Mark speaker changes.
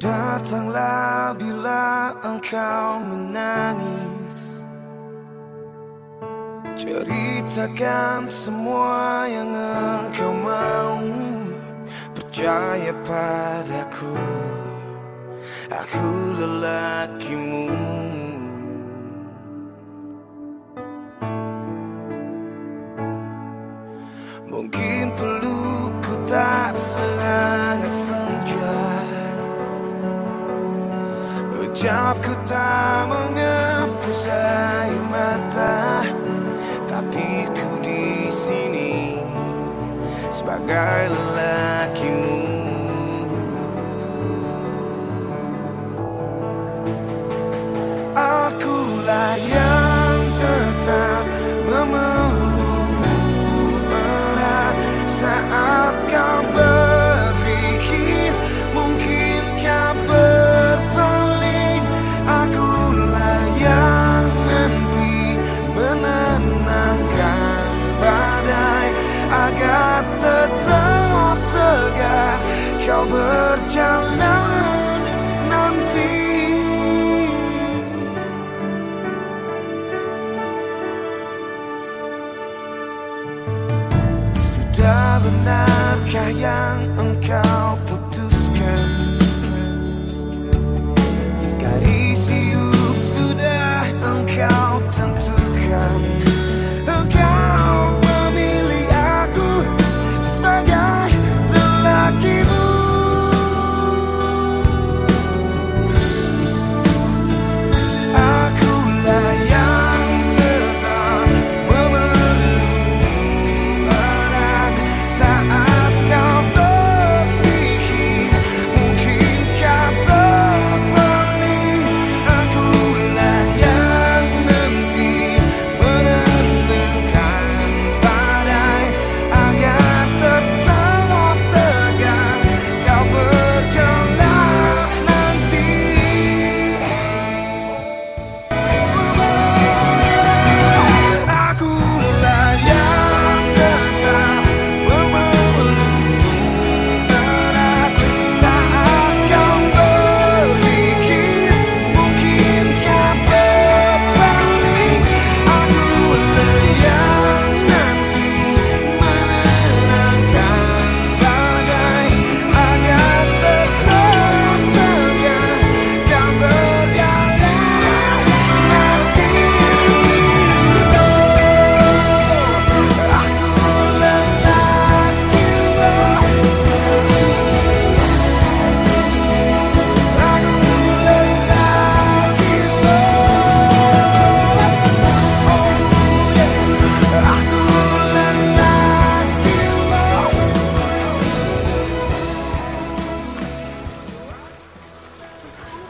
Speaker 1: Datanglah bila engkau menangis. Ceritakan semua yang engkau mau. Percaya padaku. Aku lelakimu. Mungkin pelukku tak sehangat senja Ucapku tak menghapus air mata Tapi ku di sini sebagai lelakimu badai agar tetap tegar kau berjalan nanti. Sudah benarkah yang engkau